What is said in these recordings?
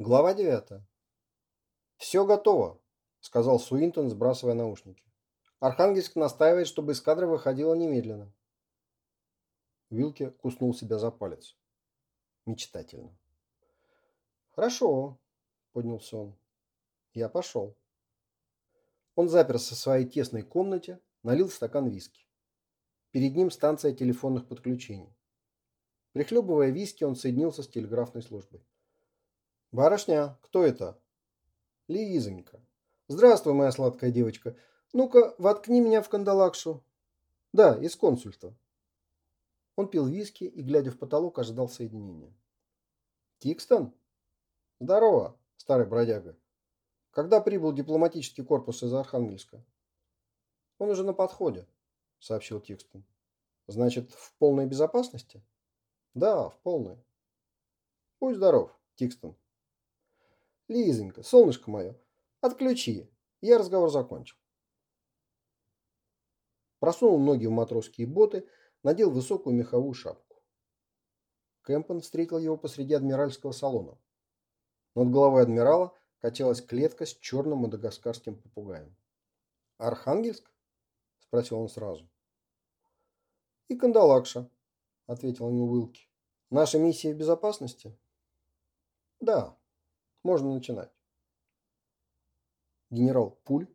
Глава 9. «Все готово», — сказал Суинтон, сбрасывая наушники. «Архангельск настаивает, чтобы эскадра выходила немедленно». Вилки куснул себя за палец. Мечтательно. «Хорошо», — поднялся он. «Я пошел». Он заперся в своей тесной комнате, налил стакан виски. Перед ним станция телефонных подключений. Прихлебывая виски, он соединился с телеграфной службой. «Барышня, кто это?» «Лизонька». «Здравствуй, моя сладкая девочка. Ну-ка, воткни меня в кандалакшу». «Да, из консульта». Он пил виски и, глядя в потолок, ожидал соединения. «Тикстон?» «Здорово, старый бродяга. Когда прибыл дипломатический корпус из Архангельска?» «Он уже на подходе», — сообщил Тикстон. «Значит, в полной безопасности?» «Да, в полной». «Будь здоров, Тикстон». Лизонька, солнышко мое, отключи. Я разговор закончил. Просунул ноги в матросские боты, надел высокую меховую шапку. Кэмпон встретил его посреди адмиральского салона. Над головой адмирала качалась клетка с черным мадагаскарским попугаем. «Архангельск?» – спросил он сразу. «И Кандалакша», – ответил ему Уилки. «Наша миссия в безопасности?» «Да», можно начинать. Генерал Пуль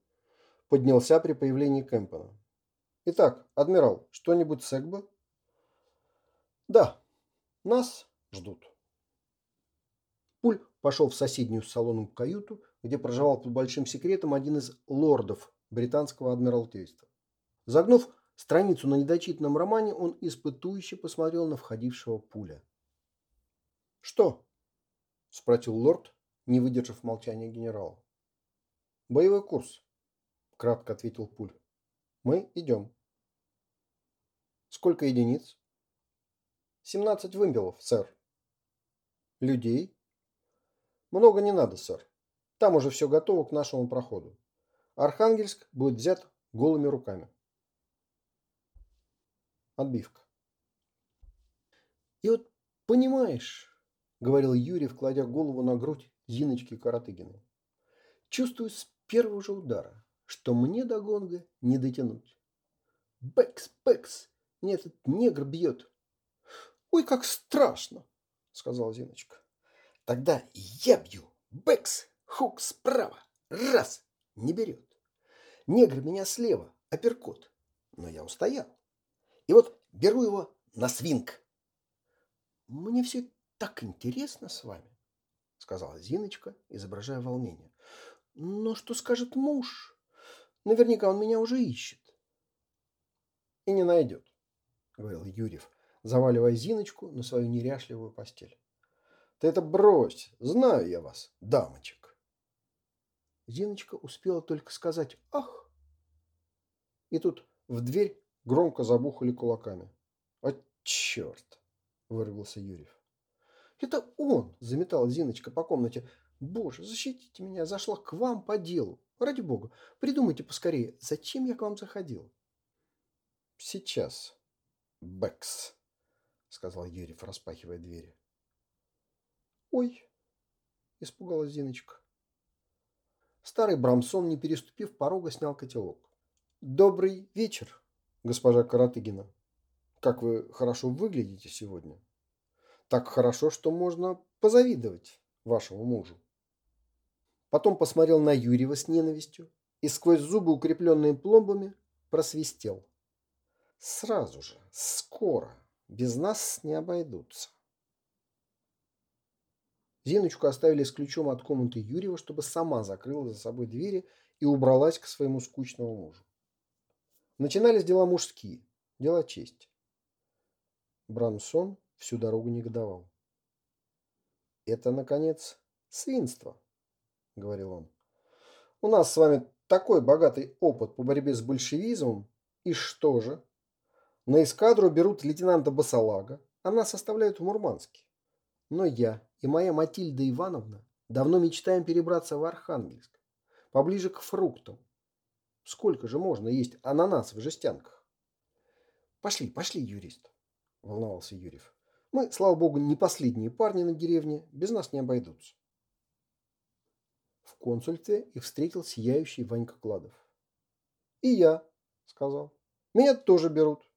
поднялся при появлении Кэмпона. Итак, адмирал, что-нибудь с Эгбо? Да, нас ждут. Пуль пошел в соседнюю салону каюту, где проживал под большим секретом один из лордов британского адмиралтейства. Загнув страницу на недочитанном романе, он испытующе посмотрел на входившего пуля. «Что?» – спросил лорд, не выдержав молчания генерала. «Боевой курс», – кратко ответил Пуль. «Мы идем». «Сколько единиц?» «Семнадцать вымпелов, сэр». «Людей?» «Много не надо, сэр. Там уже все готово к нашему проходу. Архангельск будет взят голыми руками». Отбивка. «И вот понимаешь», — говорил Юрий, кладя голову на грудь Зиночки Каратыгиной. Чувствую с первого же удара, что мне до гонга не дотянуть. Бэмс, бэмс, мне этот негр бьет. Ой, как страшно, сказала Зиночка. Тогда я бью. Бэкс, хук справа. Раз, не берет. Негр меня слева, апперкот. Но я устоял. И вот беру его на свинг. Мне все так интересно с вами сказала Зиночка, изображая волнение. Но что скажет муж? Наверняка он меня уже ищет. И не найдет, говорил Юрьев, заваливая Зиночку на свою неряшливую постель. Ты это брось, знаю я вас, дамочек. Зиночка успела только сказать «Ах!» И тут в дверь громко забухали кулаками. «О, черт!» – вырвался Юрьев. «Это он!» – заметала Зиночка по комнате. «Боже, защитите меня, зашла к вам по делу. Ради бога, придумайте поскорее, зачем я к вам заходил?» «Сейчас, Бэкс», – сказал Юрьев, распахивая двери. «Ой!» – испугалась Зиночка. Старый Брамсон, не переступив порога, снял котелок. «Добрый вечер, госпожа Каратыгина. Как вы хорошо выглядите сегодня!» Так хорошо, что можно позавидовать вашему мужу. Потом посмотрел на Юрьева с ненавистью и сквозь зубы, укрепленные пломбами, просвистел. Сразу же, скоро, без нас не обойдутся. Зиночку оставили с ключом от комнаты Юрьева, чтобы сама закрыла за собой двери и убралась к своему скучному мужу. Начинались дела мужские, дела чести. Брамсон всю дорогу негодовал. «Это, наконец, свинство», — говорил он. «У нас с вами такой богатый опыт по борьбе с большевизмом, и что же? На эскадру берут лейтенанта Басалага, а нас оставляют в Мурманске. Но я и моя Матильда Ивановна давно мечтаем перебраться в Архангельск, поближе к фруктам. Сколько же можно есть ананас в жестянках? Пошли, пошли, юрист, волновался Юрьев. Мы, слава богу, не последние парни на деревне, без нас не обойдутся. В консульстве их встретил сияющий Ванька Кладов. «И я», — сказал. «Меня тоже берут».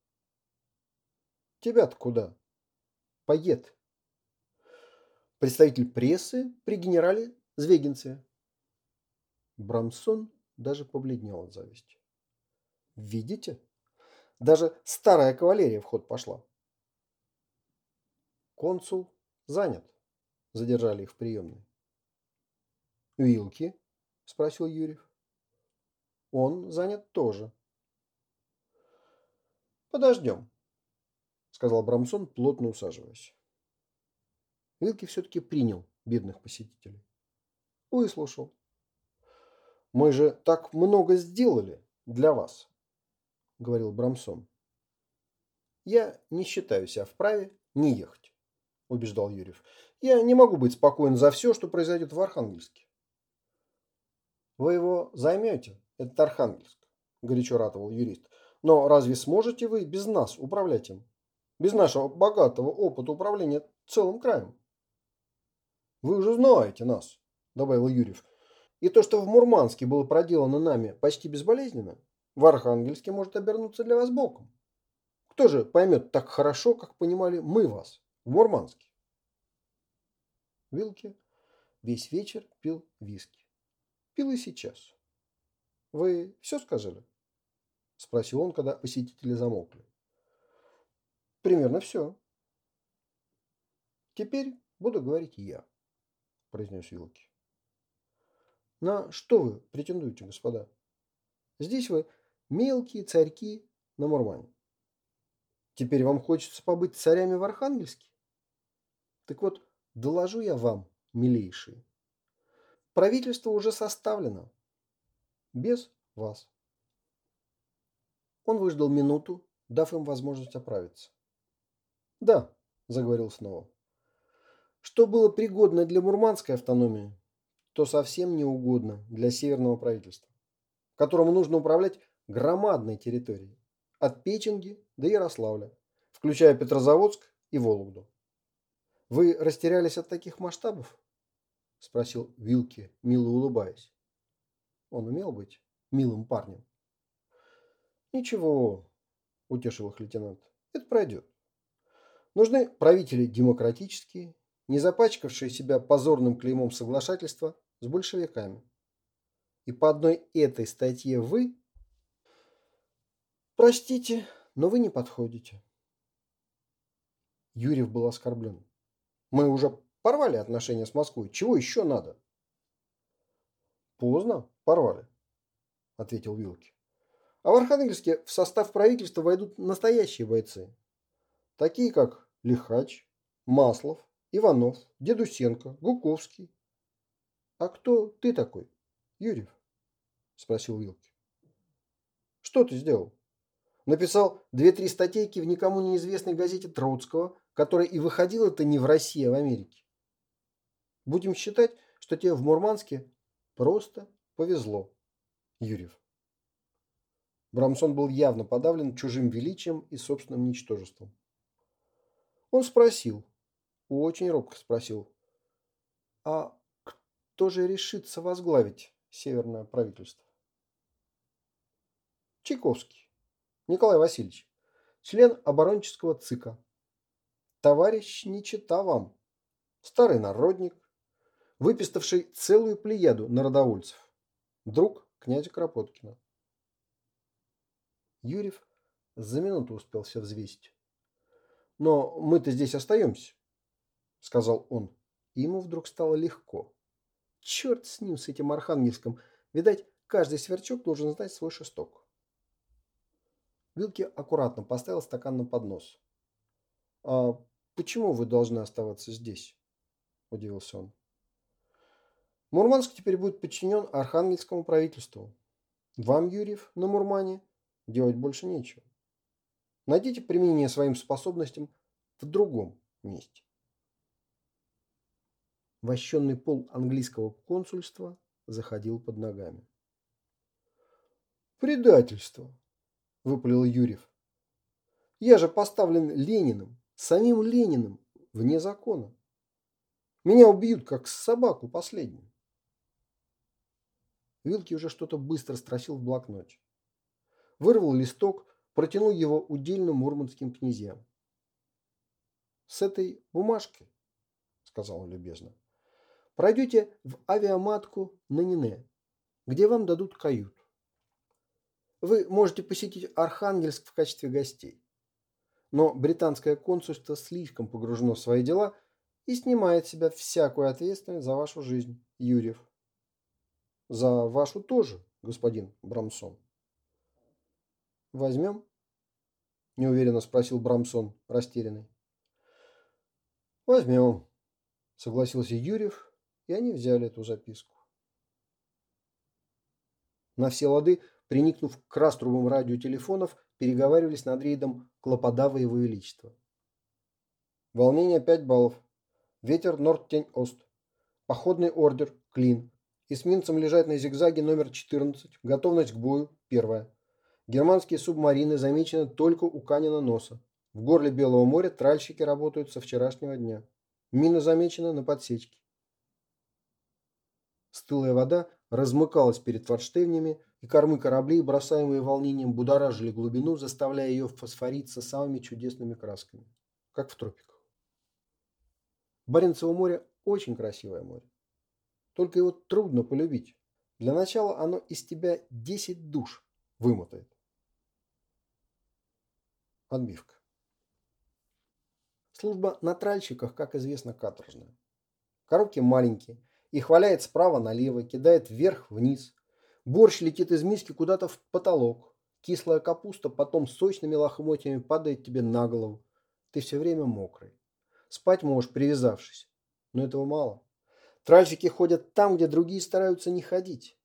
«Тебя-то куда?» «Поед». Представитель прессы при генерале Звегинце. Брамсон даже побледнел от зависти. «Видите? Даже старая кавалерия в ход пошла». Консул занят. Задержали их в приемной. «Вилки?» – спросил Юрьев. «Он занят тоже». «Подождем», – сказал Брамсон, плотно усаживаясь. Вилки все-таки принял бедных посетителей. Выслушал. «Мы же так много сделали для вас», – говорил Брамсон. «Я не считаю себя вправе не ехать», – убеждал Юрьев. «Я не могу быть спокоен за все, что произойдет в Архангельске. Вы его займете, этот Архангельск, горячо ратовал юрист. Но разве сможете вы без нас управлять им? Без нашего богатого опыта управления целым краем? Вы уже знаете нас, добавил Юрьев. И то, что в Мурманске было проделано нами почти безболезненно, в Архангельске может обернуться для вас боком. Кто же поймет так хорошо, как понимали мы вас в Мурманске? Вилки весь вечер пил виски. Пил и сейчас. Вы все сказали? Спросил он, когда посетители замолкли. Примерно все. Теперь буду говорить я, произнес Вилки. На что вы претендуете, господа? Здесь вы мелкие царьки на Мурмане. Теперь вам хочется побыть царями в Архангельске? Так вот, доложу я вам, милейшие, Правительство уже составлено. Без вас. Он выждал минуту, дав им возможность оправиться. «Да», – заговорил снова. «Что было пригодно для мурманской автономии, то совсем не угодно для северного правительства, которому нужно управлять громадной территорией, от Печенги до Ярославля, включая Петрозаводск и Вологду. Вы растерялись от таких масштабов? – спросил Вилки, мило улыбаясь. Он умел быть милым парнем. «Ничего», – утешил их лейтенант, – «это пройдет. Нужны правители демократические, не запачкавшие себя позорным клеймом соглашательства с большевиками. И по одной этой статье вы... Простите, но вы не подходите. Юрьев был оскорблен. Мы уже Порвали отношения с Москвой. Чего еще надо? Поздно порвали, ответил Вилки. А в Архангельске в состав правительства войдут настоящие бойцы. Такие как Лихач, Маслов, Иванов, Дедусенко, Гуковский. А кто ты такой, Юрьев? Спросил Вилки. Что ты сделал? Написал две-три статейки в никому неизвестной газете Троцкого, которая и выходила-то не в России, а в Америке. Будем считать, что тебе в Мурманске просто повезло, Юрьев. Брамсон был явно подавлен чужим величием и собственным ничтожеством. Он спросил, очень робко спросил, а кто же решится возглавить северное правительство? Чайковский, Николай Васильевич, член оборонческого ЦИКа. Товарищ не чита вам, старый народник, выпиставший целую плеяду народовольцев. Друг князя Кропоткина. Юрьев за минуту успел все взвесить. «Но мы-то здесь остаемся», — сказал он. И ему вдруг стало легко. Черт с ним, с этим архангельском. Видать, каждый сверчок должен знать свой шесток. Вилки аккуратно поставил стакан на поднос. «А почему вы должны оставаться здесь?» – удивился он. Мурманск теперь будет подчинен Архангельскому правительству. Вам, Юрьев, на Мурмане делать больше нечего. Найдите применение своим способностям в другом месте. Вощенный пол английского консульства заходил под ногами. «Предательство!» – выпалил Юрьев. «Я же поставлен Лениным, самим Лениным, вне закона. Меня убьют, как собаку последнюю. Вилки уже что-то быстро строчил в блокноте. Вырвал листок, протянул его удельным мурманским князьям. «С этой бумажки, — сказал он любезно, — пройдете в авиаматку на Нине, где вам дадут кают. Вы можете посетить Архангельск в качестве гостей. Но британское консульство слишком погружено в свои дела и снимает с себя всякую ответственность за вашу жизнь, Юрьев. За вашу тоже, господин Брамсон. Возьмем? Неуверенно спросил Брамсон, растерянный. Возьмем, согласился Юрьев, и они взяли эту записку. На все лады, приникнув к раструбам радиотелефонов, переговаривались над рейдом Клоподава Его Величества. Волнение 5 баллов. Ветер Норд-Тень-Ост. Походный ордер Клин. Эсминцам лежать на зигзаге номер 14. Готовность к бою. Первая. Германские субмарины замечены только у Канина носа. В горле Белого моря тральщики работают со вчерашнего дня. Мина замечена на подсечке. Стылая вода размыкалась перед форштевнями, и кормы кораблей, бросаемые волнением, будоражили глубину, заставляя ее фосфориться самыми чудесными красками, как в тропиках. Баренцево море очень красивое море. Только его трудно полюбить. Для начала оно из тебя 10 душ вымотает. Отбивка. Служба на тральщиках, как известно, каторжная. Коробки маленькие, их валяет справа налево, кидает вверх-вниз. Борщ летит из миски куда-то в потолок. Кислая капуста потом сочными лохмотьями падает тебе на голову. Ты все время мокрый. Спать можешь, привязавшись. Но этого мало. Тральщики ходят там, где другие стараются не ходить.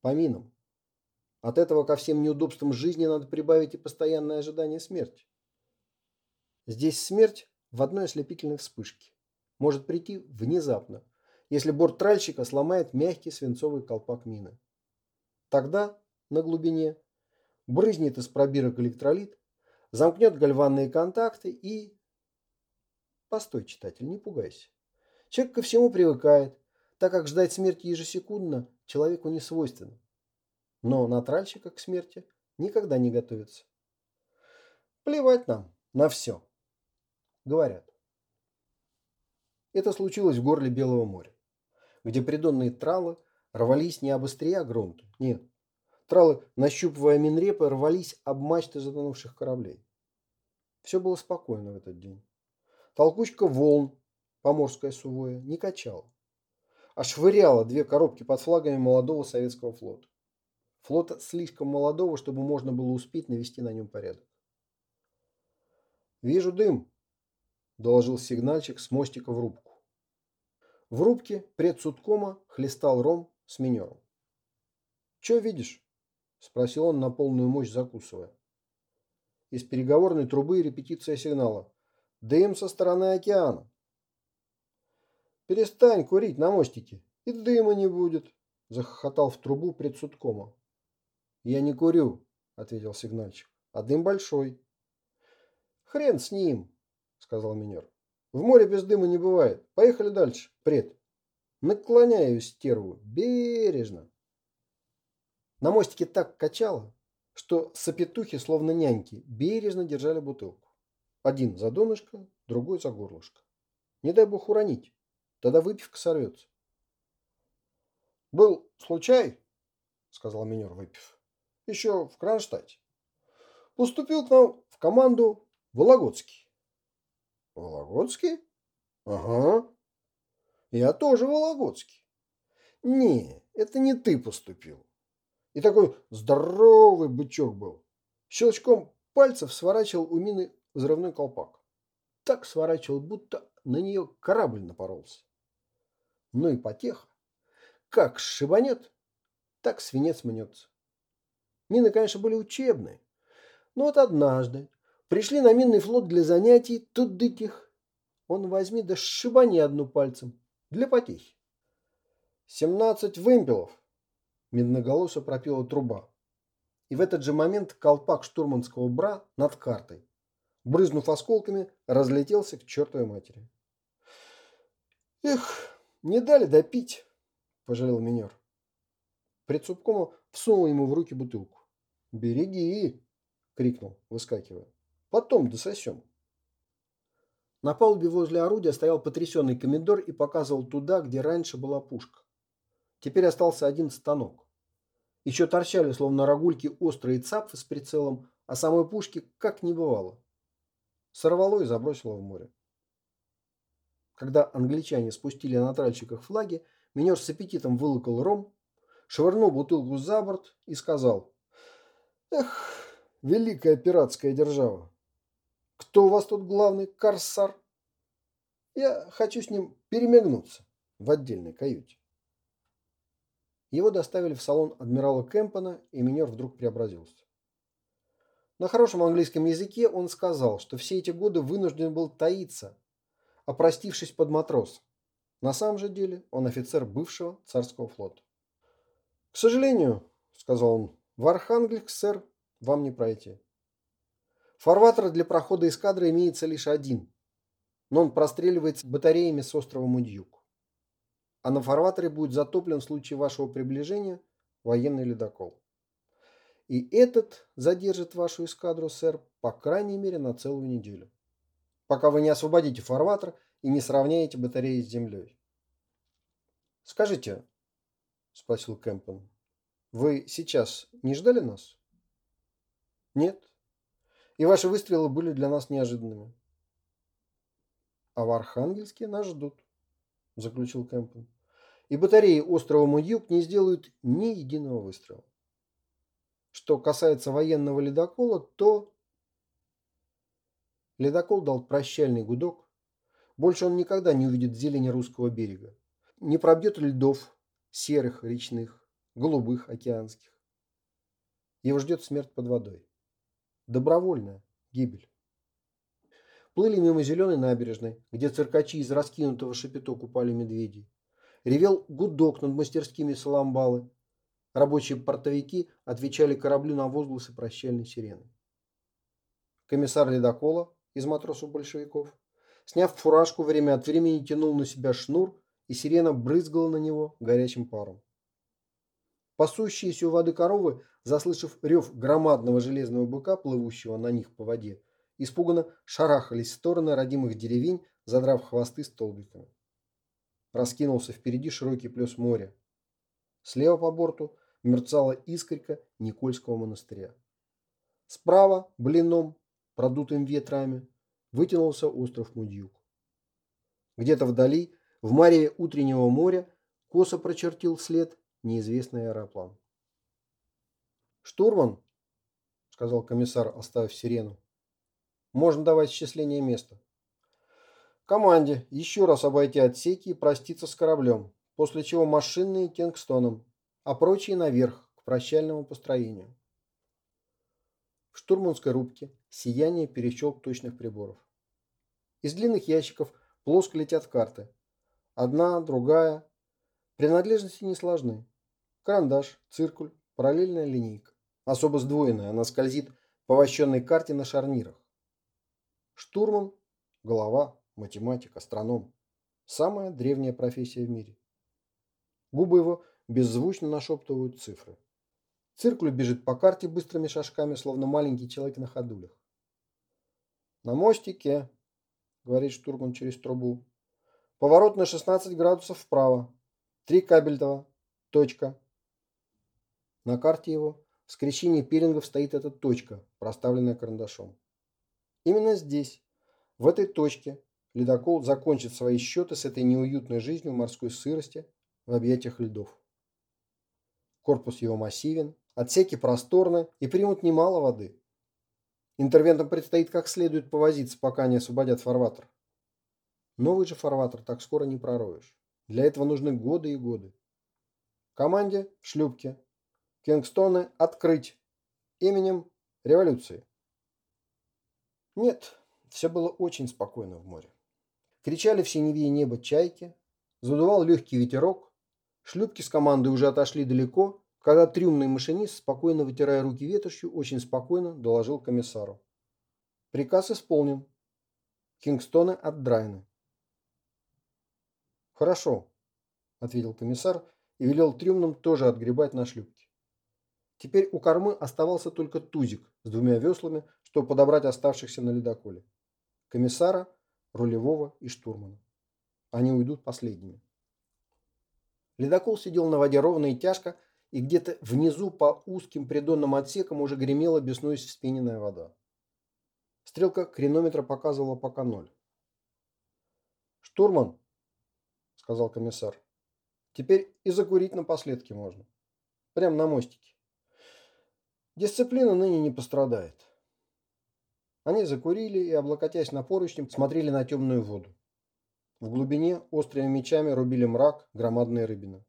По минам. От этого ко всем неудобствам жизни надо прибавить и постоянное ожидание смерти. Здесь смерть в одной ослепительной вспышке. Может прийти внезапно, если борт тральщика сломает мягкий свинцовый колпак мины. Тогда на глубине брызнет из пробирок электролит, замкнет гальванные контакты и... Постой, читатель, не пугайся. Человек ко всему привыкает, так как ждать смерти ежесекундно человеку не свойственно. Но на тральщика к смерти никогда не готовится. Плевать нам на все, говорят. Это случилось в горле Белого моря, где придонные тралы рвались не об острия грунта, нет. Тралы, нащупывая минрепы, рвались об мачты затонувших кораблей. Все было спокойно в этот день. Толкучка волн, поморское сувое, не качала, а швыряла две коробки под флагами молодого советского флота. Флота слишком молодого, чтобы можно было успеть навести на нем порядок. «Вижу дым», – доложил сигнальщик с мостика в рубку. В рубке предсудкома хлестал ром с минером. «Че видишь?» – спросил он на полную мощь закусывая. Из переговорной трубы репетиция сигнала. «Дым со стороны океана». «Перестань курить на мостике, и дыма не будет», – захохотал в трубу предсудкома. «Я не курю», — ответил сигнальщик. «А дым большой». «Хрен с ним», — сказал минер. «В море без дыма не бывает. Поехали дальше, пред». Наклоняю стерву бережно. На мостике так качало, что сопетухи, словно няньки, бережно держали бутылку. Один за донышко, другой за горлышко. Не дай бог уронить, тогда выпивка сорвется. «Был случай», — сказал минер, выпив еще в Кронштадте. Поступил к нам в команду Вологодский. Вологодский? Ага. Я тоже Вологодский. Не, это не ты поступил. И такой здоровый бычок был. Щелчком пальцев сворачивал у мины взрывной колпак. Так сворачивал, будто на нее корабль напоролся. Ну и потеха. Как шибанет, так свинец мнется. Мины, конечно, были учебные. Но вот однажды пришли на минный флот для занятий, тут дытих. Он возьми да шибани одну пальцем для потехи. «Семнадцать вымпелов!» Медноголосо пропела труба. И в этот же момент колпак штурманского бра над картой, брызнув осколками, разлетелся к чертовой матери. «Эх, не дали допить!» – пожалел минер. Предсубкома всунул ему в руки бутылку. «Береги!» – крикнул, выскакивая. «Потом дососем». На палубе возле орудия стоял потрясенный комендор и показывал туда, где раньше была пушка. Теперь остался один станок. Еще торчали, словно рогульки, острые цапфы с прицелом, а самой пушки как не бывало. Сорвало и забросило в море. Когда англичане спустили на тральщиках флаги, минер с аппетитом вылокал ром, швырнул бутылку за борт и сказал «Эх, великая пиратская держава! Кто у вас тут главный корсар? Я хочу с ним перемигнуться в отдельной каюте». Его доставили в салон адмирала Кэмпона, и Минер вдруг преобразился. На хорошем английском языке он сказал, что все эти годы вынужден был таиться, опростившись под матрос. На самом же деле он офицер бывшего царского флота. «К сожалению, — сказал он, — в Архангельск, сэр, вам не пройти. Фарватер для прохода эскадры имеется лишь один, но он простреливается батареями с острова Мудьюк а на фарватере будет затоплен в случае вашего приближения военный ледокол. И этот задержит вашу эскадру, сэр, по крайней мере на целую неделю. Пока вы не освободите фарватер и не сравняете батареи с землей. Скажите, спросил Кэмпон, вы сейчас не ждали нас? Нет. И ваши выстрелы были для нас неожиданными. А в Архангельске нас ждут заключил Кэмпбелл. И батареи острова Мудьюк не сделают ни единого выстрела. Что касается военного ледокола, то... Ледокол дал прощальный гудок. Больше он никогда не увидит зелени русского берега. Не пробьет льдов, серых речных, голубых океанских. Его ждет смерть под водой. Добровольная гибель плыли мимо зеленой набережной, где циркачи из раскинутого шапито купали медведей. Ревел гудок над мастерскими саламбалы. Рабочие портовики отвечали кораблю на возгласы прощальной сирены. Комиссар ледокола из матросов-большевиков, сняв фуражку, время от времени тянул на себя шнур, и сирена брызгала на него горячим паром. Пасущиеся у воды коровы, заслышав рев громадного железного быка, плывущего на них по воде, испуганно шарахались в стороны родимых деревень, задрав хвосты столбиками. Раскинулся впереди широкий плес моря. Слева по борту мерцала искорька Никольского монастыря. Справа, блином, продутым ветрами, вытянулся остров Мудьюк. Где-то вдали, в маре утреннего моря, косо прочертил след неизвестный аэроплан. «Штурман», — сказал комиссар, оставив сирену, можно давать счисление места. Команде еще раз обойти отсеки и проститься с кораблем, после чего машинные Кингстоном, а прочие наверх, к прощальному построению. В штурманской рубке сияние перещелк точных приборов. Из длинных ящиков плоско летят карты. Одна, другая. Принадлежности не сложны. Карандаш, циркуль, параллельная линейка. Особо сдвоенная, она скользит по вощенной карте на шарнирах. Штурман, голова, математик, астроном. Самая древняя профессия в мире. Губы его беззвучно нашептывают цифры. Циркуль бежит по карте быстрыми шажками, словно маленький человек на ходулях. «На мостике», — говорит штурман через трубу. «Поворот на 16 градусов вправо. Три кабельтова. Точка». На карте его в скрещении пирингов стоит эта точка, проставленная карандашом. Именно здесь, в этой точке, ледокол закончит свои счеты с этой неуютной жизнью морской сырости в объятиях льдов. Корпус его массивен, отсеки просторны и примут немало воды. Интервентам предстоит как следует повозиться, пока не освободят фарватер. Новый же фарватер так скоро не пророешь. Для этого нужны годы и годы. Команде в шлюпке. Кингстоны открыть. Именем революции. Нет, все было очень спокойно в море. Кричали в синеве небо чайки, задувал легкий ветерок, шлюпки с командой уже отошли далеко, когда трюмный машинист, спокойно вытирая руки ветошью, очень спокойно доложил комиссару. Приказ исполнен. Кингстоны от Драйны. Хорошо, ответил комиссар и велел трюмным тоже отгребать на шлюпке. Теперь у кормы оставался только тузик с двумя веслами, чтобы подобрать оставшихся на ледоколе. Комиссара, рулевого и штурмана. Они уйдут последними. Ледокол сидел на воде ровно и тяжко, и где-то внизу по узким придонным отсекам уже гремела, беснуясь вспененная вода. Стрелка кренометра показывала пока ноль. «Штурман», — сказал комиссар, — «теперь и закурить напоследки можно. Прямо на мостике. Дисциплина ныне не пострадает». Они закурили и, облокотясь на поручни, смотрели на темную воду. В глубине острыми мечами рубили мрак громадные рыбины.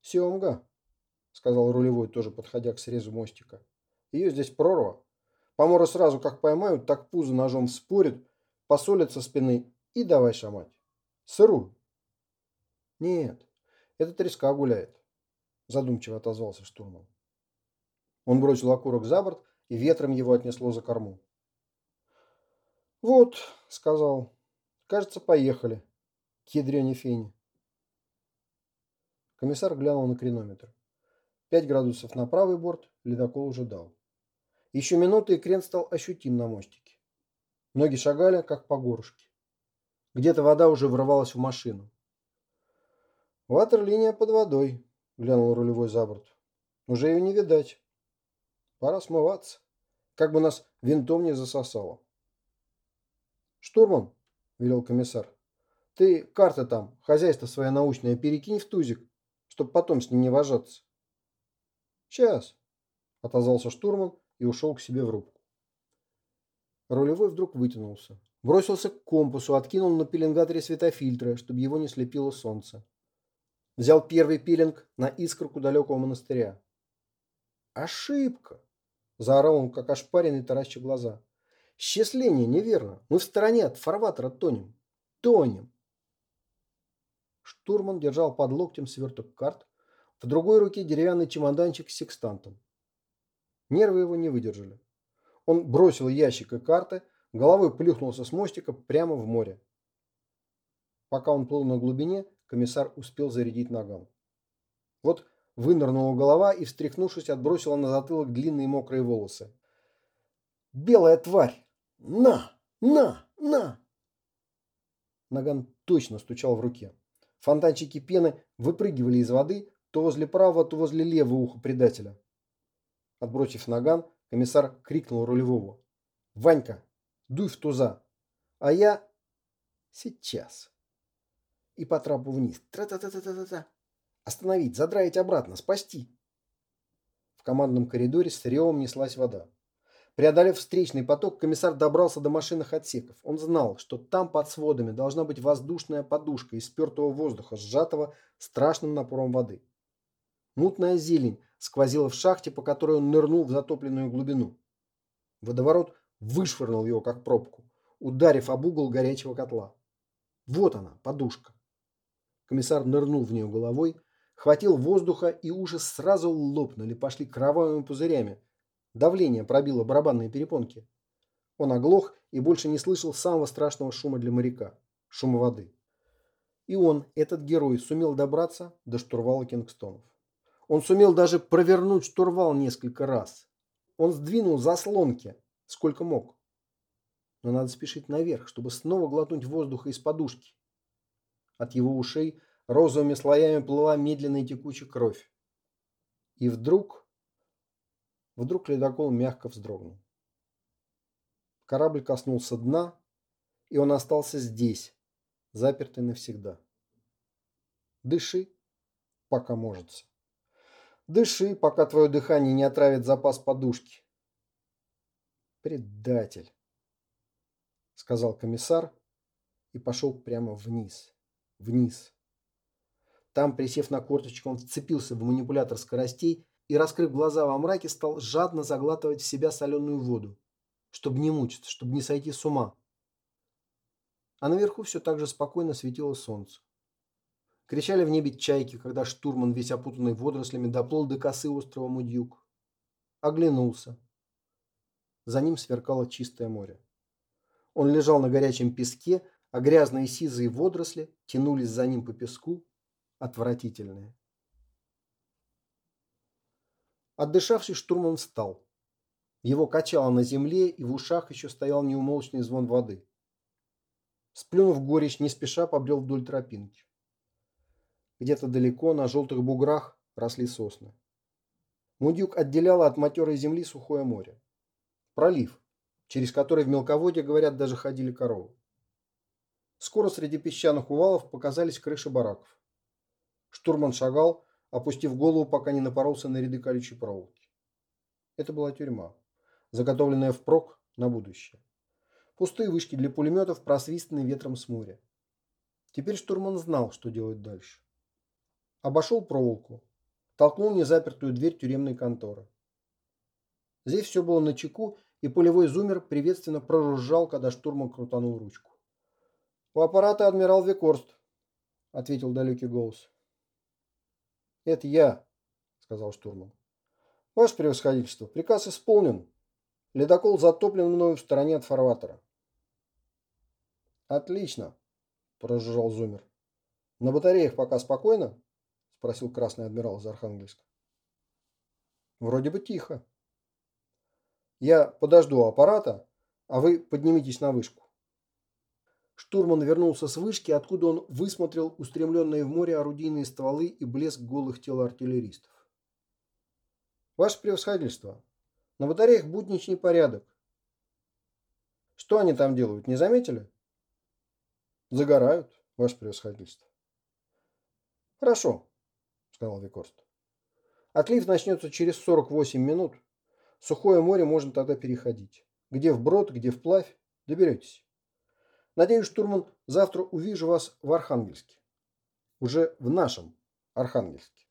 «Семга», — сказал рулевой, тоже подходя к срезу мостика. «Ее здесь прорва. Поморы сразу как поймают, так пузо ножом спорят, посолят со спины и давай шамать. Сырую». «Нет, это треска гуляет», — задумчиво отозвался штурман. Он бросил окурок за борт, и ветром его отнесло за корму. «Вот», — сказал, Кажется, поехали. К фени. Комиссар глянул на кренометр. Пять градусов на правый борт, ледокол уже дал. Еще минуты, и крен стал ощутим на мостике. Ноги шагали, как по горушке. Где-то вода уже врывалась в машину. «Ватерлиния под водой», — глянул рулевой за борт. «Уже ее не видать. Пора смываться, как бы нас винтом не засосало». «Штурман», – велел комиссар. «Ты карты там, хозяйство свое научное, перекинь в тузик, чтобы потом с ним не вожаться». «Сейчас», – отозвался штурман и ушел к себе в рубку. Рулевой вдруг вытянулся. Бросился к компасу, откинул на пеленгаторе светофильтры, чтобы его не слепило солнце. Взял первый пилинг на искорку далекого монастыря. «Ошибка!» – заорал он, как ошпаренный, таращив глаза. Счисление неверно. Мы в стороне от фарватера тонем. Тонем. Штурман держал под локтем сверток карт, в другой руке деревянный чемоданчик с секстантом. Нервы его не выдержали. Он бросил ящик и карты, головой плюхнулся с мостика прямо в море. Пока он плыл на глубине, комиссар успел зарядить ногам. Вот вынырнула голова и, встряхнувшись, отбросила на затылок длинные мокрые волосы. «Белая тварь!» «На! На! На!» Наган точно стучал в руке. Фонтанчики пены выпрыгивали из воды то возле правого, то возле левого уха предателя. Отбросив наган, комиссар крикнул рулевого. «Ванька, дуй в туза, а я сейчас». И по трапу вниз. Тра-та-та-та-та-та. Остановить, задраить обратно, спасти. В командном коридоре с ревом неслась вода. Преодолев встречный поток, комиссар добрался до машинных отсеков. Он знал, что там под сводами должна быть воздушная подушка из спертого воздуха, сжатого страшным напором воды. Мутная зелень сквозила в шахте, по которой он нырнул в затопленную глубину. Водоворот вышвырнул его, как пробку, ударив об угол горячего котла. Вот она, подушка. Комиссар нырнул в нее головой, хватил воздуха, и уши сразу лопнули, пошли кровавыми пузырями, Давление пробило барабанные перепонки. Он оглох и больше не слышал самого страшного шума для моряка – шума воды. И он, этот герой, сумел добраться до штурвала Кингстонов. Он сумел даже провернуть штурвал несколько раз. Он сдвинул заслонки, сколько мог. Но надо спешить наверх, чтобы снова глотнуть воздуха из подушки. От его ушей розовыми слоями плыла медленная текучая кровь. И вдруг Вдруг ледокол мягко вздрогнул. Корабль коснулся дна, и он остался здесь, запертый навсегда. Дыши, пока можется. Дыши, пока твое дыхание не отравит запас подушки. Предатель, сказал комиссар и пошел прямо вниз, вниз. Там, присев на корточку, он вцепился в манипулятор скоростей и, раскрыв глаза во мраке, стал жадно заглатывать в себя соленую воду, чтобы не мучиться, чтобы не сойти с ума. А наверху все так же спокойно светило солнце. Кричали в небе чайки, когда штурман, весь опутанный водорослями, доплыл до косы острова Мудьюк. Оглянулся. За ним сверкало чистое море. Он лежал на горячем песке, а грязные сизые водоросли тянулись за ним по песку, отвратительное. Отдышавшись, штурман встал. Его качало на земле, и в ушах еще стоял неумолчный звон воды. Сплюнув горечь, не спеша побрел вдоль тропинки. Где-то далеко, на желтых буграх, росли сосны. Мудюк отделяло от матерой земли сухое море. Пролив, через который в мелководье, говорят, даже ходили коровы. Скоро среди песчаных увалов показались крыши бараков. Штурман шагал, опустив голову, пока не напоролся на ряды колючей проволоки. Это была тюрьма, заготовленная впрок на будущее. Пустые вышки для пулеметов, просвистаны ветром с моря. Теперь штурман знал, что делать дальше. Обошел проволоку, толкнул незапертую дверь тюремной конторы. Здесь все было на чеку, и полевой зумер приветственно проружжал, когда штурман крутанул ручку. «У аппарата адмирал Викорст», — ответил далекий голос. «Это я», — сказал штурман. «Ваше превосходительство, приказ исполнен. Ледокол затоплен мною в стороне от фарватера». «Отлично», — прожужжал Зумер. «На батареях пока спокойно?» — спросил красный адмирал из Архангельска. «Вроде бы тихо». «Я подожду аппарата, а вы поднимитесь на вышку». Штурман вернулся с вышки, откуда он высмотрел устремленные в море орудийные стволы и блеск голых тел артиллеристов. Ваше превосходительство, на батареях будничный порядок. Что они там делают, не заметили? Загорают, ваше превосходительство. Хорошо, сказал Викорст. Отлив начнется через 48 минут. Сухое море можно тогда переходить. Где вброд, где вплавь, доберетесь. Надеюсь, штурман, завтра увижу вас в Архангельске. Уже в нашем Архангельске.